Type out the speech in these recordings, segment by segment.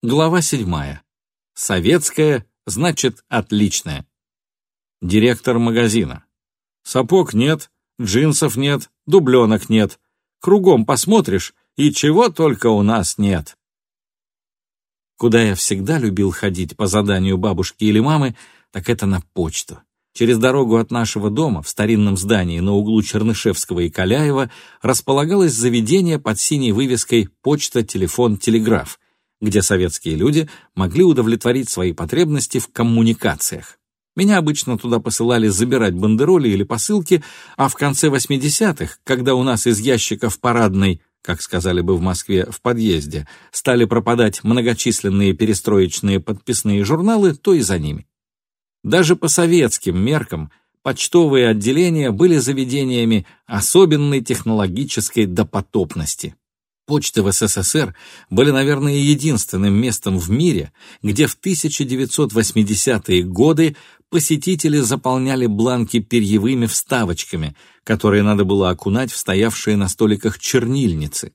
Глава 7. Советская значит отличная. Директор магазина. Сапог нет, джинсов нет, дубленок нет. Кругом посмотришь, и чего только у нас нет. Куда я всегда любил ходить по заданию бабушки или мамы, так это на почту. Через дорогу от нашего дома, в старинном здании на углу Чернышевского и Каляева, располагалось заведение под синей вывеской «Почта, телефон, телеграф», где советские люди могли удовлетворить свои потребности в коммуникациях. Меня обычно туда посылали забирать бандероли или посылки, а в конце 80-х, когда у нас из ящиков парадной, как сказали бы в Москве, в подъезде, стали пропадать многочисленные перестроечные подписные журналы, то и за ними. Даже по советским меркам почтовые отделения были заведениями особенной технологической допотопности. Почты в СССР были, наверное, единственным местом в мире, где в 1980-е годы посетители заполняли бланки перьевыми вставочками, которые надо было окунать в стоявшие на столиках чернильницы.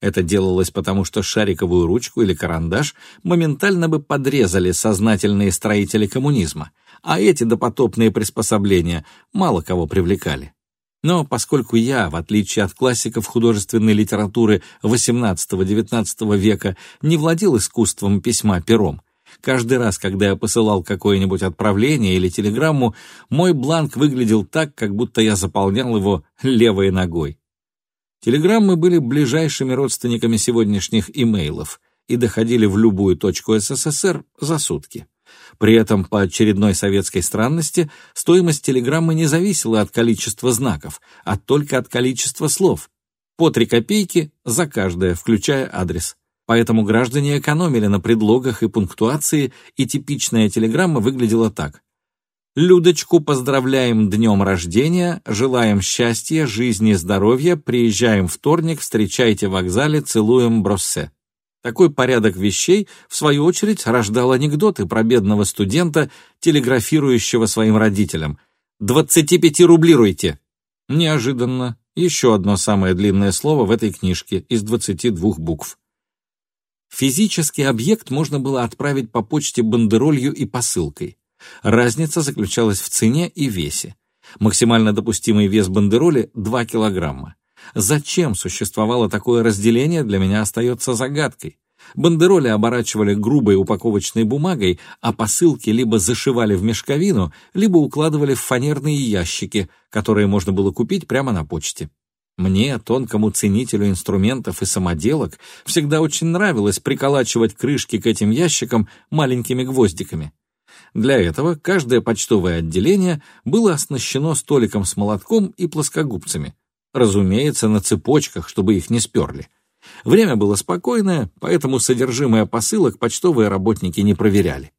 Это делалось потому, что шариковую ручку или карандаш моментально бы подрезали сознательные строители коммунизма, а эти допотопные приспособления мало кого привлекали. Но поскольку я, в отличие от классиков художественной литературы XVIII-XIX века, не владел искусством письма пером, каждый раз, когда я посылал какое-нибудь отправление или телеграмму, мой бланк выглядел так, как будто я заполнял его левой ногой. Телеграммы были ближайшими родственниками сегодняшних имейлов и доходили в любую точку СССР за сутки. При этом по очередной советской странности стоимость телеграммы не зависела от количества знаков, а только от количества слов. По три копейки за каждое, включая адрес. Поэтому граждане экономили на предлогах и пунктуации, и типичная телеграмма выглядела так. «Людочку поздравляем днем рождения, желаем счастья, жизни, здоровья, приезжаем вторник, встречайте в вокзале, целуем броссе». Такой порядок вещей, в свою очередь, рождал анекдоты про бедного студента, телеграфирующего своим родителям. «Двадцати пяти рублируйте!» Неожиданно. Еще одно самое длинное слово в этой книжке из двадцати двух букв. Физический объект можно было отправить по почте бандеролью и посылкой. Разница заключалась в цене и весе. Максимально допустимый вес бандероли — 2 килограмма. Зачем существовало такое разделение, для меня остается загадкой. Бандероли оборачивали грубой упаковочной бумагой, а посылки либо зашивали в мешковину, либо укладывали в фанерные ящики, которые можно было купить прямо на почте. Мне, тонкому ценителю инструментов и самоделок, всегда очень нравилось приколачивать крышки к этим ящикам маленькими гвоздиками. Для этого каждое почтовое отделение было оснащено столиком с молотком и плоскогубцами — разумеется, на цепочках, чтобы их не сперли. Время было спокойное, поэтому содержимое посылок почтовые работники не проверяли.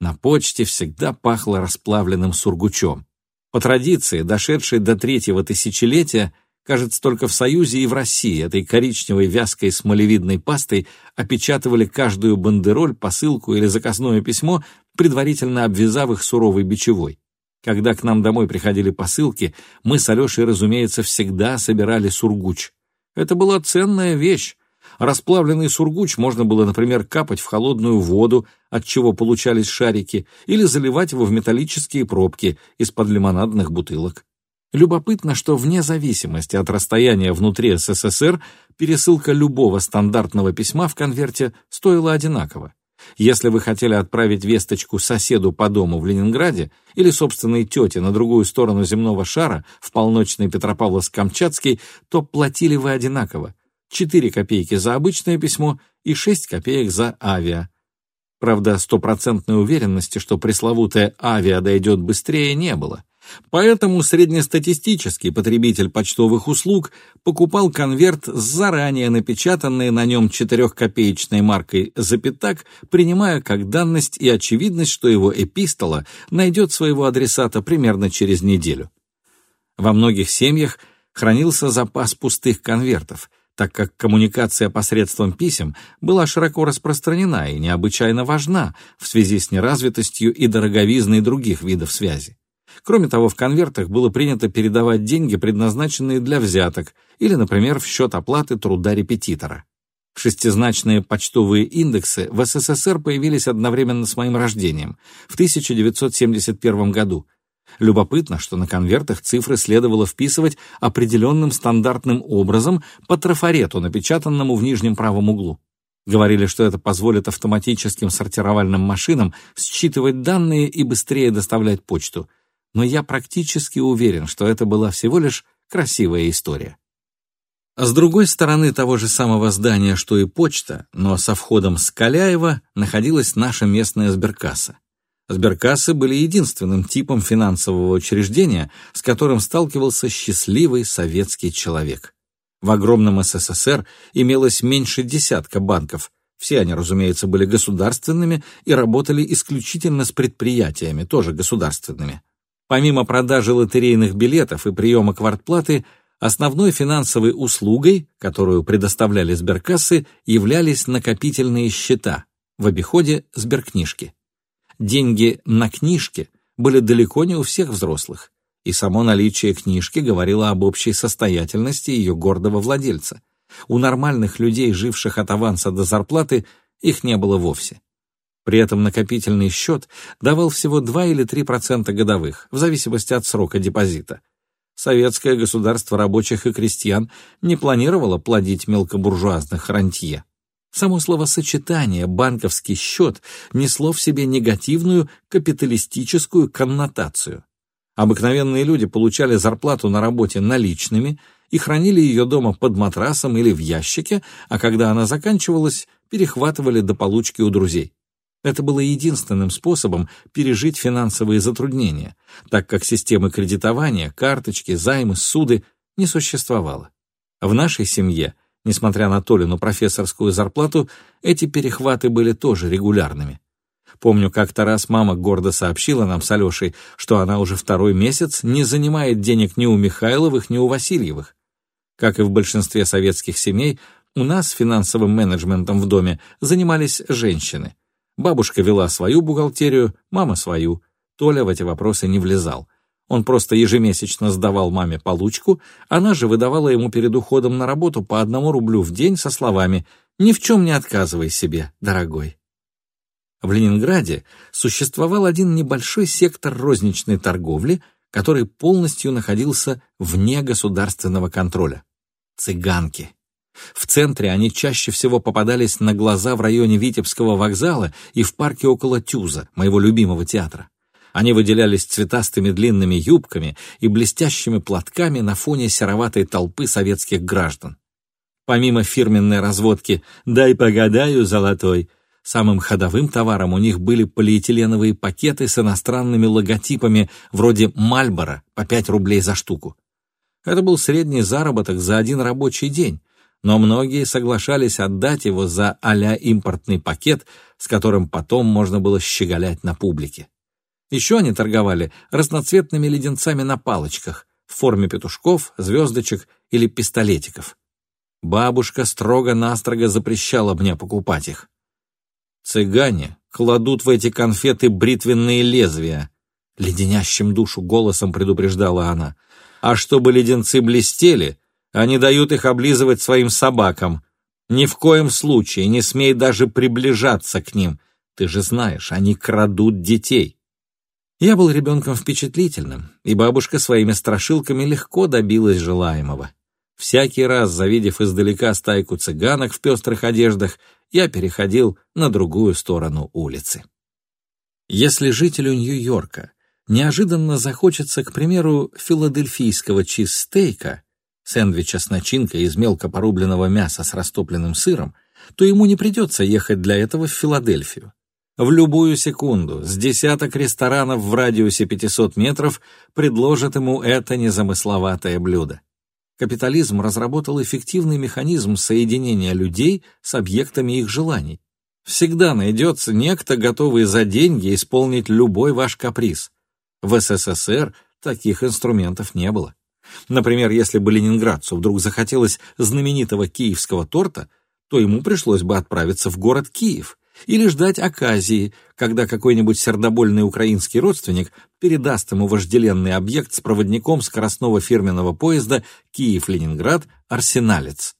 На почте всегда пахло расплавленным сургучом. По традиции, дошедшей до третьего тысячелетия, кажется, только в Союзе и в России этой коричневой вязкой смолевидной пастой опечатывали каждую бандероль, посылку или заказное письмо, предварительно обвязав их суровой бичевой. Когда к нам домой приходили посылки, мы с Алешей, разумеется, всегда собирали сургуч. Это была ценная вещь. Расплавленный сургуч можно было, например, капать в холодную воду, от чего получались шарики, или заливать его в металлические пробки из-под лимонадных бутылок. Любопытно, что вне зависимости от расстояния внутри СССР пересылка любого стандартного письма в конверте стоила одинаково. Если вы хотели отправить весточку соседу по дому в Ленинграде или собственной тете на другую сторону земного шара, в полночный Петропавловск-Камчатский, то платили вы одинаково. 4 копейки за обычное письмо и 6 копеек за авиа. Правда, стопроцентной уверенности, что пресловутая авиа дойдет быстрее, не было. Поэтому среднестатистический потребитель почтовых услуг покупал конверт с заранее напечатанной на нем четырехкопеечной маркой «Запятак», принимая как данность и очевидность, что его эпистола найдет своего адресата примерно через неделю. Во многих семьях хранился запас пустых конвертов, так как коммуникация посредством писем была широко распространена и необычайно важна в связи с неразвитостью и дороговизной других видов связи. Кроме того, в конвертах было принято передавать деньги, предназначенные для взяток, или, например, в счет оплаты труда репетитора. Шестизначные почтовые индексы в СССР появились одновременно с моим рождением, в 1971 году. Любопытно, что на конвертах цифры следовало вписывать определенным стандартным образом по трафарету, напечатанному в нижнем правом углу. Говорили, что это позволит автоматическим сортировальным машинам считывать данные и быстрее доставлять почту. Но я практически уверен, что это была всего лишь красивая история. А с другой стороны того же самого здания, что и почта, но со входом с Каляева находилась наша местная сберкасса. Сберкассы были единственным типом финансового учреждения, с которым сталкивался счастливый советский человек. В огромном СССР имелось меньше десятка банков. Все они, разумеется, были государственными и работали исключительно с предприятиями, тоже государственными. Помимо продажи лотерейных билетов и приема квартплаты, Основной финансовой услугой, которую предоставляли сберкассы, являлись накопительные счета, в обиходе сберкнижки. Деньги на книжке были далеко не у всех взрослых, и само наличие книжки говорило об общей состоятельности ее гордого владельца. У нормальных людей, живших от аванса до зарплаты, их не было вовсе. При этом накопительный счет давал всего 2 или 3% годовых, в зависимости от срока депозита – советское государство рабочих и крестьян не планировало плодить мелкобуржуазных рантье. Само словосочетание «банковский счет» несло в себе негативную капиталистическую коннотацию. Обыкновенные люди получали зарплату на работе наличными и хранили ее дома под матрасом или в ящике, а когда она заканчивалась, перехватывали до получки у друзей. Это было единственным способом пережить финансовые затруднения, так как системы кредитования, карточки, займы, суды не существовало. В нашей семье, несмотря на Толину профессорскую зарплату, эти перехваты были тоже регулярными. Помню, как-то раз мама гордо сообщила нам с Алешей, что она уже второй месяц не занимает денег ни у Михайловых, ни у Васильевых. Как и в большинстве советских семей, у нас финансовым менеджментом в доме занимались женщины – Бабушка вела свою бухгалтерию, мама свою. Толя в эти вопросы не влезал. Он просто ежемесячно сдавал маме получку, она же выдавала ему перед уходом на работу по одному рублю в день со словами «Ни в чем не отказывай себе, дорогой». В Ленинграде существовал один небольшой сектор розничной торговли, который полностью находился вне государственного контроля. Цыганки. В центре они чаще всего попадались на глаза в районе Витебского вокзала и в парке около Тюза, моего любимого театра. Они выделялись цветастыми длинными юбками и блестящими платками на фоне сероватой толпы советских граждан. Помимо фирменной разводки «дай погадаю, золотой», самым ходовым товаром у них были полиэтиленовые пакеты с иностранными логотипами вроде «Мальборо» по 5 рублей за штуку. Это был средний заработок за один рабочий день, но многие соглашались отдать его за а импортный пакет, с которым потом можно было щеголять на публике. Еще они торговали разноцветными леденцами на палочках в форме петушков, звездочек или пистолетиков. Бабушка строго-настрого запрещала мне покупать их. «Цыгане кладут в эти конфеты бритвенные лезвия», — леденящим душу голосом предупреждала она. «А чтобы леденцы блестели, они дают их облизывать своим собакам. Ни в коем случае не смей даже приближаться к ним. Ты же знаешь, они крадут детей. Я был ребенком впечатлительным, и бабушка своими страшилками легко добилась желаемого. Всякий раз, завидев издалека стайку цыганок в пестрых одеждах, я переходил на другую сторону улицы. Если жителю Нью-Йорка неожиданно захочется, к примеру, филадельфийского чизстейка, сэндвича с начинкой из мелко порубленного мяса с растопленным сыром, то ему не придется ехать для этого в Филадельфию. В любую секунду с десяток ресторанов в радиусе 500 метров предложат ему это незамысловатое блюдо. Капитализм разработал эффективный механизм соединения людей с объектами их желаний. Всегда найдется некто, готовый за деньги исполнить любой ваш каприз. В СССР таких инструментов не было. Например, если бы ленинградцу вдруг захотелось знаменитого киевского торта, то ему пришлось бы отправиться в город Киев или ждать оказии, когда какой-нибудь сердобольный украинский родственник передаст ему вожделенный объект с проводником скоростного фирменного поезда Киев-Ленинград «Арсеналец».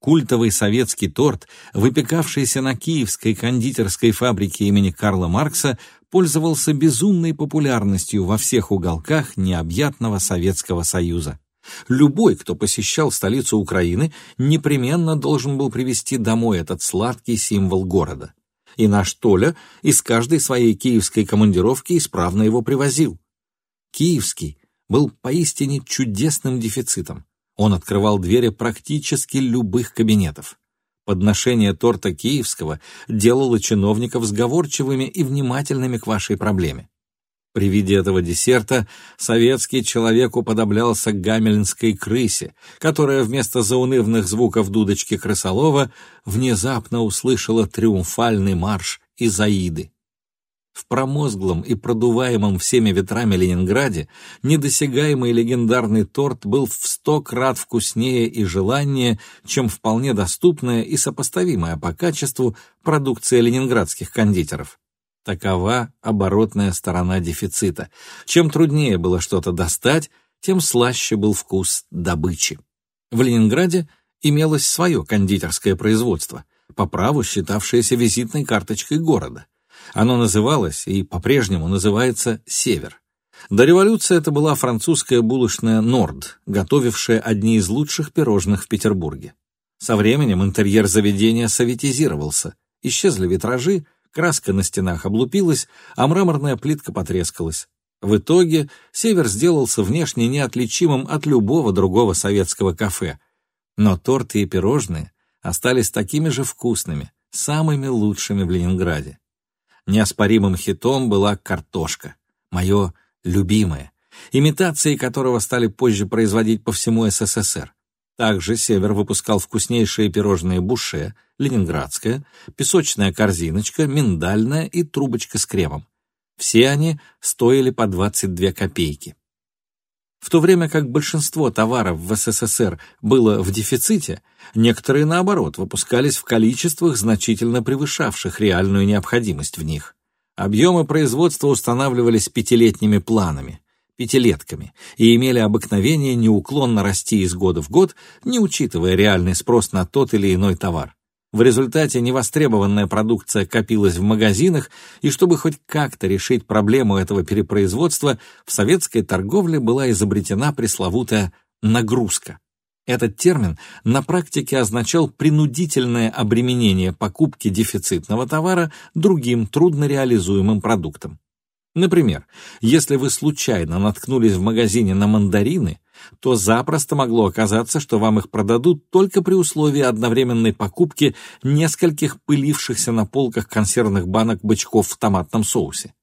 Культовый советский торт, выпекавшийся на киевской кондитерской фабрике имени Карла Маркса, пользовался безумной популярностью во всех уголках необъятного Советского Союза. Любой, кто посещал столицу Украины, непременно должен был привезти домой этот сладкий символ города. И наш Толя из каждой своей киевской командировки исправно его привозил. Киевский был поистине чудесным дефицитом. Он открывал двери практически любых кабинетов. Подношение торта киевского делало чиновников сговорчивыми и внимательными к вашей проблеме. При виде этого десерта советский человек уподоблялся гамельнской крысе, которая вместо заунывных звуков дудочки крысолова внезапно услышала триумфальный марш Изаиды. В промозглом и продуваемом всеми ветрами Ленинграде недосягаемый легендарный торт был в сто крат вкуснее и желаннее, чем вполне доступная и сопоставимая по качеству продукция ленинградских кондитеров. Такова оборотная сторона дефицита. Чем труднее было что-то достать, тем слаще был вкус добычи. В Ленинграде имелось свое кондитерское производство, по праву считавшееся визитной карточкой города. Оно называлось и по-прежнему называется «Север». До революции это была французская булочная «Норд», готовившая одни из лучших пирожных в Петербурге. Со временем интерьер заведения советизировался, исчезли витражи, краска на стенах облупилась, а мраморная плитка потрескалась. В итоге «Север» сделался внешне неотличимым от любого другого советского кафе. Но торты и пирожные остались такими же вкусными, самыми лучшими в Ленинграде. Неоспоримым хитом была картошка, мое любимое, имитации которого стали позже производить по всему СССР. Также «Север» выпускал вкуснейшие пирожные буше, ленинградское, песочная корзиночка, миндальная и трубочка с кремом. Все они стоили по 22 копейки. В то время как большинство товаров в СССР было в дефиците, некоторые, наоборот, выпускались в количествах, значительно превышавших реальную необходимость в них. Объемы производства устанавливались пятилетними планами, пятилетками, и имели обыкновение неуклонно расти из года в год, не учитывая реальный спрос на тот или иной товар. В результате невостребованная продукция копилась в магазинах, и чтобы хоть как-то решить проблему этого перепроизводства, в советской торговле была изобретена пресловутая «нагрузка». Этот термин на практике означал принудительное обременение покупки дефицитного товара другим труднореализуемым продуктом. Например, если вы случайно наткнулись в магазине на мандарины, то запросто могло оказаться, что вам их продадут только при условии одновременной покупки нескольких пылившихся на полках консервных банок бычков в томатном соусе.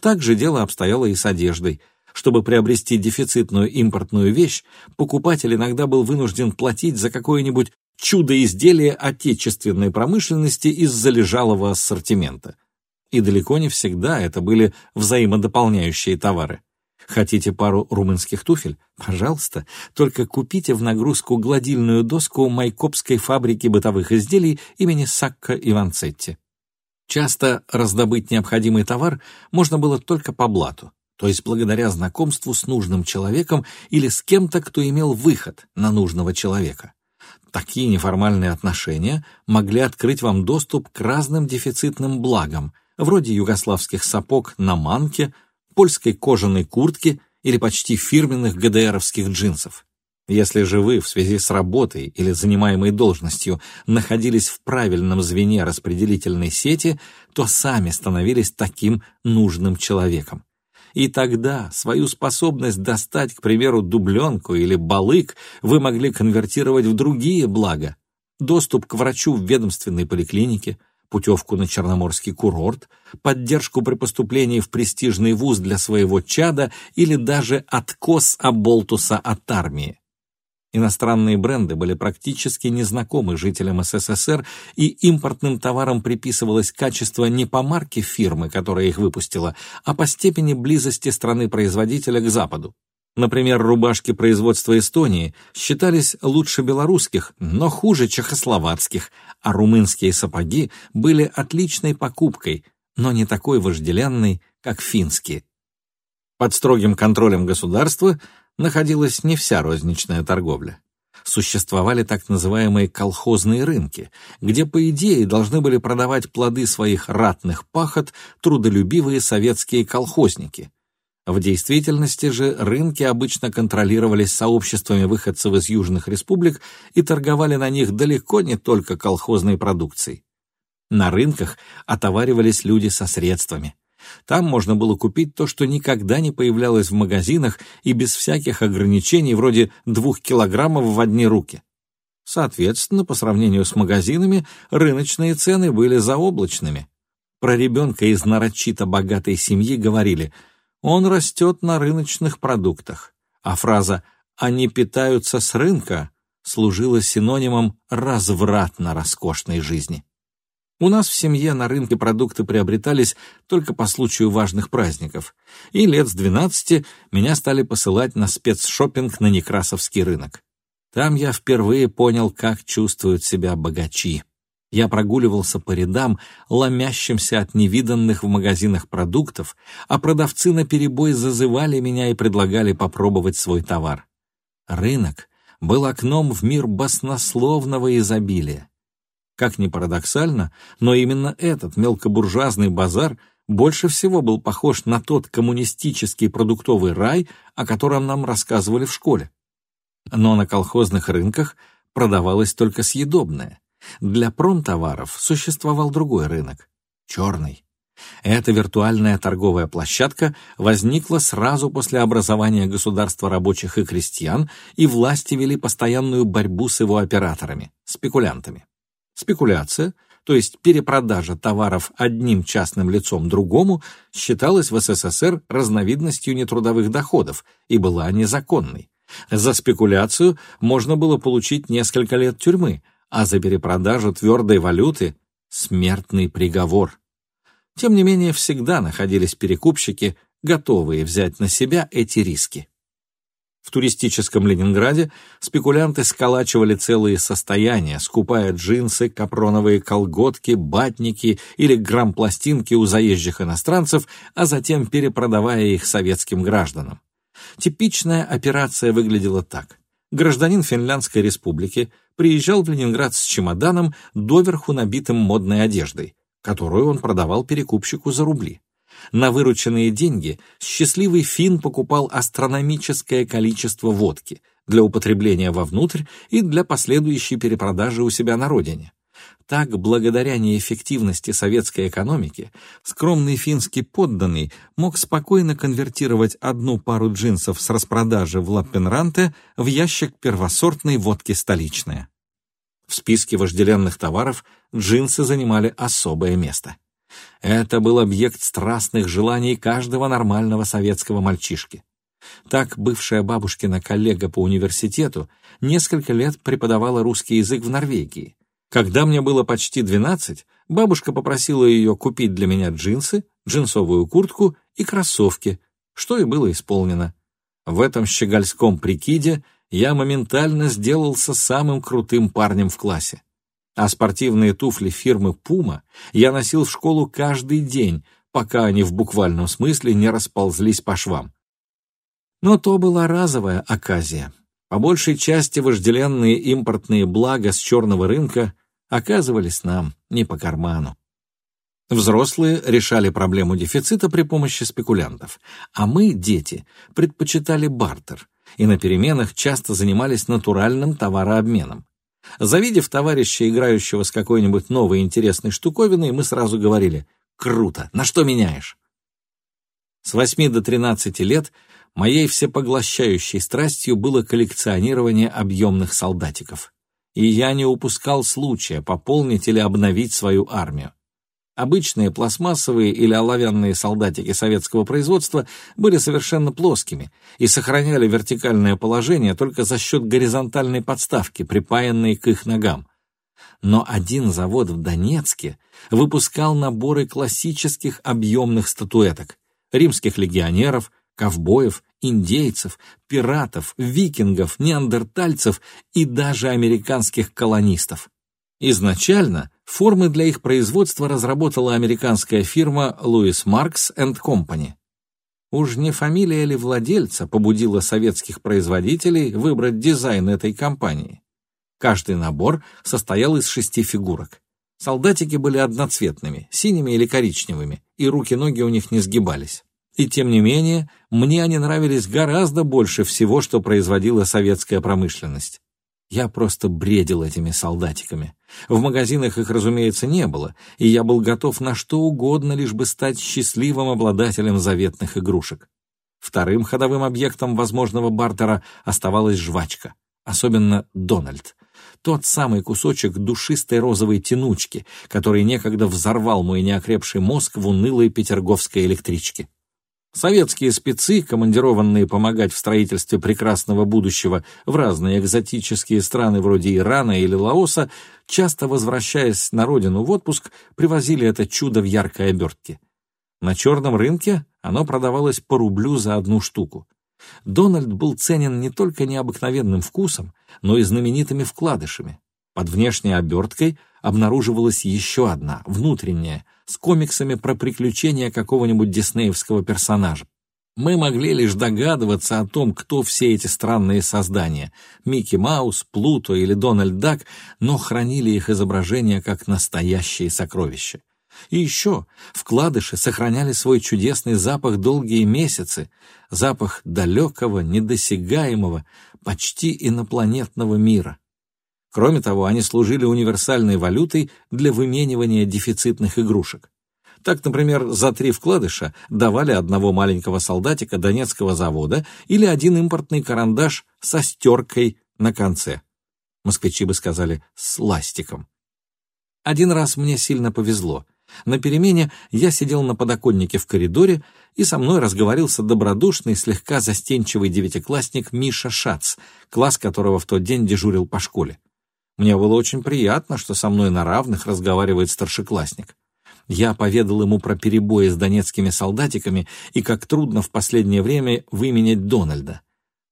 Так же дело обстояло и с одеждой. Чтобы приобрести дефицитную импортную вещь, покупатель иногда был вынужден платить за какое-нибудь чудо-изделие отечественной промышленности из залежалого ассортимента. И далеко не всегда это были взаимодополняющие товары. Хотите пару румынских туфель? Пожалуйста, только купите в нагрузку гладильную доску Майкопской фабрики бытовых изделий имени Сакко Иванцетти. Часто раздобыть необходимый товар можно было только по блату, то есть благодаря знакомству с нужным человеком или с кем-то, кто имел выход на нужного человека. Такие неформальные отношения могли открыть вам доступ к разным дефицитным благам, вроде югославских сапог на манке, польской кожаной куртки или почти фирменных ГДРовских джинсов. Если же вы в связи с работой или занимаемой должностью находились в правильном звене распределительной сети, то сами становились таким нужным человеком. И тогда свою способность достать, к примеру, дубленку или балык вы могли конвертировать в другие блага. Доступ к врачу в ведомственной поликлинике – путевку на Черноморский курорт, поддержку при поступлении в престижный вуз для своего чада или даже откос Аболтуса от армии. Иностранные бренды были практически незнакомы жителям СССР, и импортным товарам приписывалось качество не по марке фирмы, которая их выпустила, а по степени близости страны-производителя к Западу. Например, рубашки производства Эстонии считались лучше белорусских, но хуже чехословацких, а румынские сапоги были отличной покупкой, но не такой вожделенной, как финские. Под строгим контролем государства находилась не вся розничная торговля. Существовали так называемые колхозные рынки, где, по идее, должны были продавать плоды своих ратных пахот трудолюбивые советские колхозники. В действительности же рынки обычно контролировались сообществами выходцев из южных республик и торговали на них далеко не только колхозной продукцией. На рынках отоваривались люди со средствами. Там можно было купить то, что никогда не появлялось в магазинах и без всяких ограничений вроде двух килограммов в одни руки. Соответственно, по сравнению с магазинами, рыночные цены были заоблачными. Про ребенка из нарочито богатой семьи говорили «он растет на рыночных продуктах», а фраза «они питаются с рынка» служила синонимом развратно роскошной жизни. У нас в семье на рынке продукты приобретались только по случаю важных праздников, и лет с двенадцати меня стали посылать на спецшоппинг на Некрасовский рынок. Там я впервые понял, как чувствуют себя богачи. Я прогуливался по рядам, ломящимся от невиданных в магазинах продуктов, а продавцы наперебой зазывали меня и предлагали попробовать свой товар. Рынок был окном в мир баснословного изобилия. Как ни парадоксально, но именно этот мелкобуржуазный базар больше всего был похож на тот коммунистический продуктовый рай, о котором нам рассказывали в школе. Но на колхозных рынках продавалось только съедобное. Для промтоваров существовал другой рынок — черный. Эта виртуальная торговая площадка возникла сразу после образования государства рабочих и крестьян, и власти вели постоянную борьбу с его операторами, спекулянтами. Спекуляция, то есть перепродажа товаров одним частным лицом другому, считалась в СССР разновидностью нетрудовых доходов и была незаконной. За спекуляцию можно было получить несколько лет тюрьмы, а за перепродажу твердой валюты — смертный приговор. Тем не менее, всегда находились перекупщики, готовые взять на себя эти риски. В туристическом Ленинграде спекулянты сколачивали целые состояния, скупая джинсы, капроновые колготки, батники или грампластинки у заезжих иностранцев, а затем перепродавая их советским гражданам. Типичная операция выглядела так. Гражданин Финляндской республики приезжал в Ленинград с чемоданом, доверху набитым модной одеждой, которую он продавал перекупщику за рубли. На вырученные деньги счастливый фин покупал астрономическое количество водки для употребления вовнутрь и для последующей перепродажи у себя на родине. Так, благодаря неэффективности советской экономики, скромный финский подданный мог спокойно конвертировать одну пару джинсов с распродажи в Лаппенранте в ящик первосортной водки столичная. В списке вожделенных товаров джинсы занимали особое место. Это был объект страстных желаний каждого нормального советского мальчишки. Так бывшая бабушкина коллега по университету несколько лет преподавала русский язык в Норвегии. Когда мне было почти 12, бабушка попросила ее купить для меня джинсы, джинсовую куртку и кроссовки, что и было исполнено. В этом щегольском прикиде я моментально сделался самым крутым парнем в классе а спортивные туфли фирмы Puma я носил в школу каждый день, пока они в буквальном смысле не расползлись по швам. Но то была разовая оказия. По большей части вожделенные импортные блага с черного рынка оказывались нам не по карману. Взрослые решали проблему дефицита при помощи спекулянтов, а мы, дети, предпочитали бартер и на переменах часто занимались натуральным товарообменом. Завидев товарища, играющего с какой-нибудь новой интересной штуковиной, мы сразу говорили «Круто! На что меняешь?» С 8 до 13 лет моей всепоглощающей страстью было коллекционирование объемных солдатиков. И я не упускал случая пополнить или обновить свою армию. Обычные пластмассовые или оловянные солдатики советского производства были совершенно плоскими и сохраняли вертикальное положение только за счет горизонтальной подставки, припаянной к их ногам. Но один завод в Донецке выпускал наборы классических объемных статуэток римских легионеров, ковбоев, индейцев, пиратов, викингов, неандертальцев и даже американских колонистов. Изначально формы для их производства разработала американская фирма Louis Marks and Company. Уж не фамилия ли владельца побудила советских производителей выбрать дизайн этой компании? Каждый набор состоял из шести фигурок. Солдатики были одноцветными, синими или коричневыми, и руки-ноги у них не сгибались. И тем не менее, мне они нравились гораздо больше всего, что производила советская промышленность. Я просто бредил этими солдатиками. В магазинах их, разумеется, не было, и я был готов на что угодно, лишь бы стать счастливым обладателем заветных игрушек. Вторым ходовым объектом возможного бартера оставалась жвачка, особенно Дональд. Тот самый кусочек душистой розовой тянучки, который некогда взорвал мой неокрепший мозг в унылой петерговской электричке. Советские спецы, командированные помогать в строительстве прекрасного будущего в разные экзотические страны вроде Ирана или Лаоса, часто возвращаясь на родину в отпуск, привозили это чудо в яркой обертке. На черном рынке оно продавалось по рублю за одну штуку. Дональд был ценен не только необыкновенным вкусом, но и знаменитыми вкладышами. Под внешней оберткой обнаруживалась еще одна, внутренняя, с комиксами про приключения какого-нибудь диснеевского персонажа. Мы могли лишь догадываться о том, кто все эти странные создания — Микки Маус, Плуто или Дональд Дак, но хранили их изображения как настоящие сокровища. И еще вкладыши сохраняли свой чудесный запах долгие месяцы, запах далекого, недосягаемого, почти инопланетного мира. Кроме того, они служили универсальной валютой для выменивания дефицитных игрушек. Так, например, за три вкладыша давали одного маленького солдатика Донецкого завода или один импортный карандаш со стеркой на конце. Москвичи бы сказали «с ластиком». Один раз мне сильно повезло. На перемене я сидел на подоконнике в коридоре, и со мной разговорился добродушный, слегка застенчивый девятиклассник Миша Шац, класс которого в тот день дежурил по школе. Мне было очень приятно, что со мной на равных разговаривает старшеклассник. Я поведал ему про перебои с донецкими солдатиками и как трудно в последнее время выменять Дональда.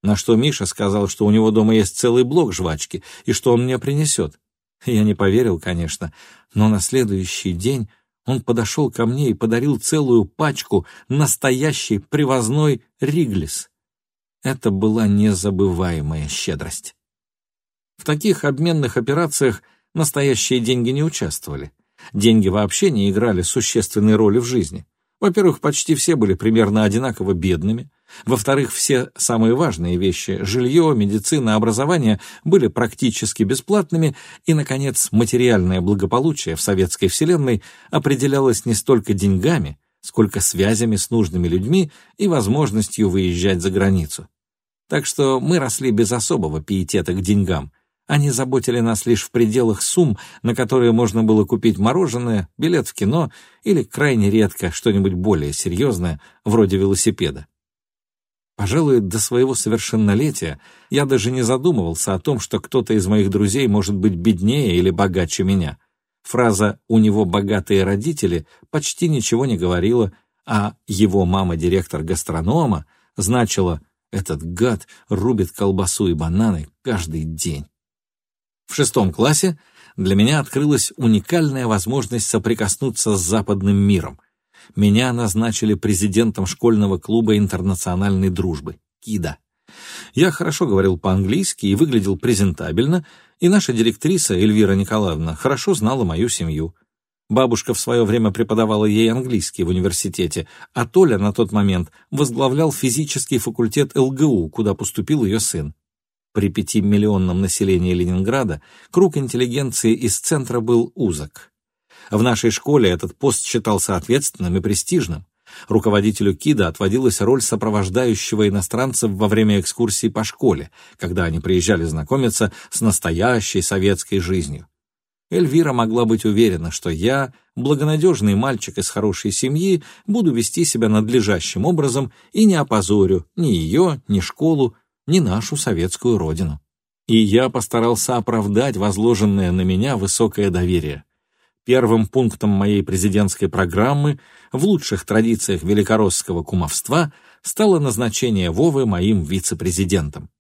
На что Миша сказал, что у него дома есть целый блок жвачки и что он мне принесет. Я не поверил, конечно, но на следующий день он подошел ко мне и подарил целую пачку настоящей привозной Риглис. Это была незабываемая щедрость. В таких обменных операциях настоящие деньги не участвовали. Деньги вообще не играли существенной роли в жизни. Во-первых, почти все были примерно одинаково бедными. Во-вторых, все самые важные вещи – жилье, медицина, образование – были практически бесплатными. И, наконец, материальное благополучие в советской вселенной определялось не столько деньгами, сколько связями с нужными людьми и возможностью выезжать за границу. Так что мы росли без особого пиетета к деньгам – они заботили нас лишь в пределах сумм, на которые можно было купить мороженое, билет в кино или, крайне редко, что-нибудь более серьезное, вроде велосипеда. Пожалуй, до своего совершеннолетия я даже не задумывался о том, что кто-то из моих друзей может быть беднее или богаче меня. Фраза «у него богатые родители» почти ничего не говорила, а его мама директор гастронома значила «этот гад рубит колбасу и бананы каждый день». В шестом классе для меня открылась уникальная возможность соприкоснуться с западным миром. Меня назначили президентом школьного клуба интернациональной дружбы, КИДа. Я хорошо говорил по-английски и выглядел презентабельно, и наша директриса Эльвира Николаевна хорошо знала мою семью. Бабушка в свое время преподавала ей английский в университете, а Толя на тот момент возглавлял физический факультет ЛГУ, куда поступил ее сын. При пятимиллионном населении Ленинграда круг интеллигенции из центра был узок. В нашей школе этот пост считался ответственным и престижным. Руководителю КИДа отводилась роль сопровождающего иностранцев во время экскурсий по школе, когда они приезжали знакомиться с настоящей советской жизнью. Эльвира могла быть уверена, что я, благонадежный мальчик из хорошей семьи, буду вести себя надлежащим образом и не опозорю ни ее, ни школу, ни нашу советскую родину. И я постарался оправдать возложенное на меня высокое доверие. Первым пунктом моей президентской программы в лучших традициях великоросского кумовства стало назначение Вовы моим вице-президентом.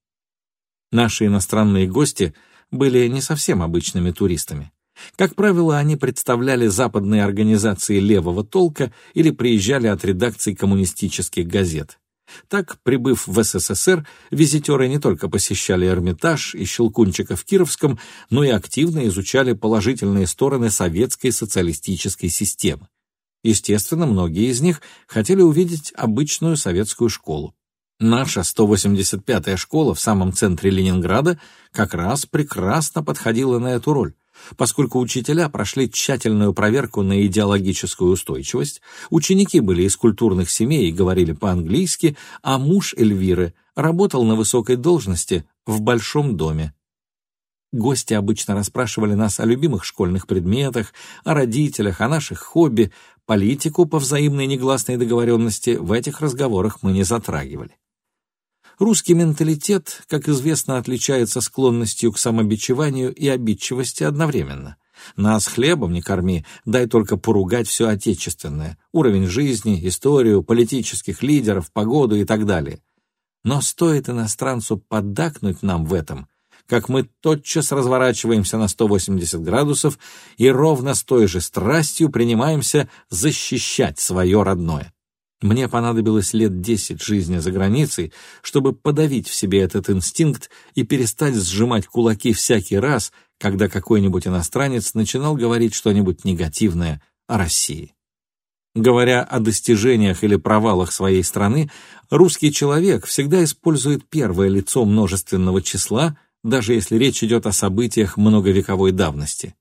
Наши иностранные гости были не совсем обычными туристами. Как правило, они представляли западные организации левого толка или приезжали от редакций коммунистических газет. Так, прибыв в СССР, визитеры не только посещали Эрмитаж и Щелкунчика в Кировском, но и активно изучали положительные стороны советской социалистической системы. Естественно, многие из них хотели увидеть обычную советскую школу. Наша 185-я школа в самом центре Ленинграда как раз прекрасно подходила на эту роль поскольку учителя прошли тщательную проверку на идеологическую устойчивость, ученики были из культурных семей и говорили по-английски, а муж Эльвиры работал на высокой должности в большом доме. Гости обычно расспрашивали нас о любимых школьных предметах, о родителях, о наших хобби, политику по взаимной негласной договоренности в этих разговорах мы не затрагивали. Русский менталитет, как известно, отличается склонностью к самобичеванию и обидчивости одновременно. Нас хлебом не корми, дай только поругать все отечественное, уровень жизни, историю, политических лидеров, погоду и так далее. Но стоит иностранцу поддакнуть нам в этом, как мы тотчас разворачиваемся на 180 градусов и ровно с той же страстью принимаемся защищать свое родное. Мне понадобилось лет десять жизни за границей, чтобы подавить в себе этот инстинкт и перестать сжимать кулаки всякий раз, когда какой-нибудь иностранец начинал говорить что-нибудь негативное о России. Говоря о достижениях или провалах своей страны, русский человек всегда использует первое лицо множественного числа, даже если речь идет о событиях многовековой давности.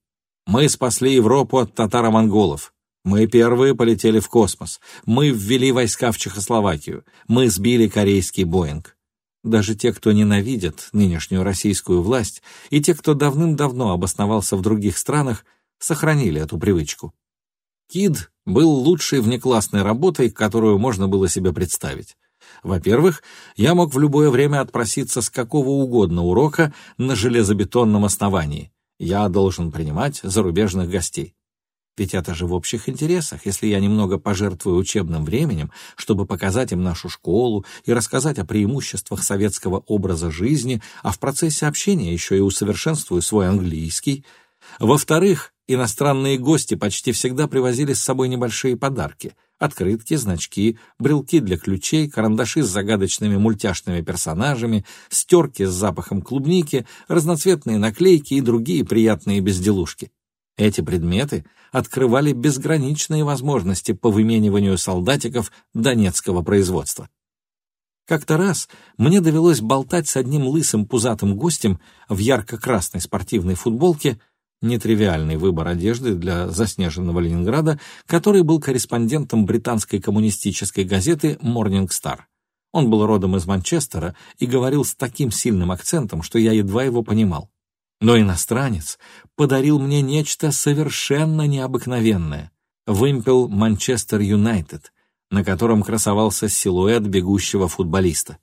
«Мы спасли Европу от татаро-монголов», мы первые полетели в космос. Мы ввели войска в Чехословакию. Мы сбили корейский Боинг. Даже те, кто ненавидят нынешнюю российскую власть, и те, кто давным-давно обосновался в других странах, сохранили эту привычку. КИД был лучшей внеклассной работой, которую можно было себе представить. Во-первых, я мог в любое время отпроситься с какого угодно урока на железобетонном основании. Я должен принимать зарубежных гостей. Ведь это же в общих интересах, если я немного пожертвую учебным временем, чтобы показать им нашу школу и рассказать о преимуществах советского образа жизни, а в процессе общения еще и усовершенствую свой английский. Во-вторых, иностранные гости почти всегда привозили с собой небольшие подарки — открытки, значки, брелки для ключей, карандаши с загадочными мультяшными персонажами, стерки с запахом клубники, разноцветные наклейки и другие приятные безделушки. Эти предметы открывали безграничные возможности по вымениванию солдатиков донецкого производства. Как-то раз мне довелось болтать с одним лысым пузатым гостем в ярко-красной спортивной футболке, нетривиальный выбор одежды для заснеженного Ленинграда, который был корреспондентом британской коммунистической газеты Morning Star. Он был родом из Манчестера и говорил с таким сильным акцентом, что я едва его понимал. Но иностранец подарил мне нечто совершенно необыкновенное — вымпел Манчестер Юнайтед, на котором красовался силуэт бегущего футболиста.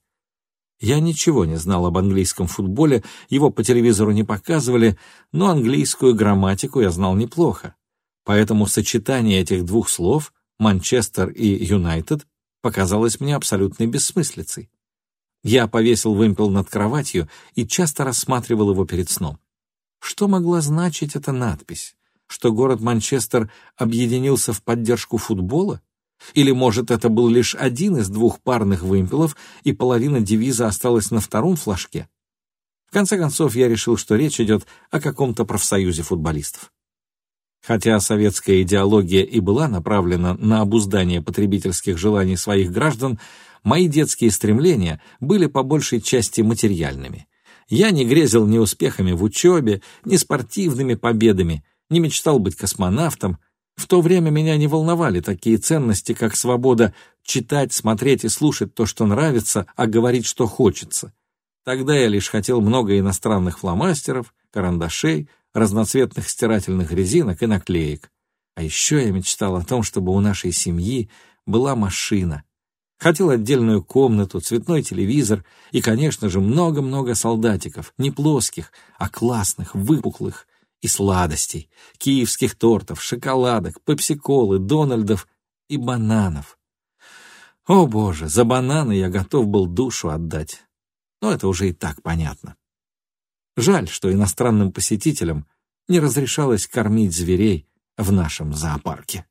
Я ничего не знал об английском футболе, его по телевизору не показывали, но английскую грамматику я знал неплохо. Поэтому сочетание этих двух слов «Манчестер» и «Юнайтед» показалось мне абсолютной бессмыслицей. Я повесил вымпел над кроватью и часто рассматривал его перед сном. Что могла значить эта надпись? Что город Манчестер объединился в поддержку футбола? Или, может, это был лишь один из двух парных вымпелов, и половина девиза осталась на втором флажке? В конце концов, я решил, что речь идет о каком-то профсоюзе футболистов. Хотя советская идеология и была направлена на обуздание потребительских желаний своих граждан, мои детские стремления были по большей части материальными — я не грезил ни успехами в учебе, ни спортивными победами, не мечтал быть космонавтом. В то время меня не волновали такие ценности, как свобода читать, смотреть и слушать то, что нравится, а говорить, что хочется. Тогда я лишь хотел много иностранных фломастеров, карандашей, разноцветных стирательных резинок и наклеек. А еще я мечтал о том, чтобы у нашей семьи была машина, Хотел отдельную комнату, цветной телевизор и, конечно же, много-много солдатиков, не плоских, а классных, выпуклых, и сладостей, киевских тортов, шоколадок, пепсиколы, дональдов и бананов. О, боже, за бананы я готов был душу отдать. Но это уже и так понятно. Жаль, что иностранным посетителям не разрешалось кормить зверей в нашем зоопарке.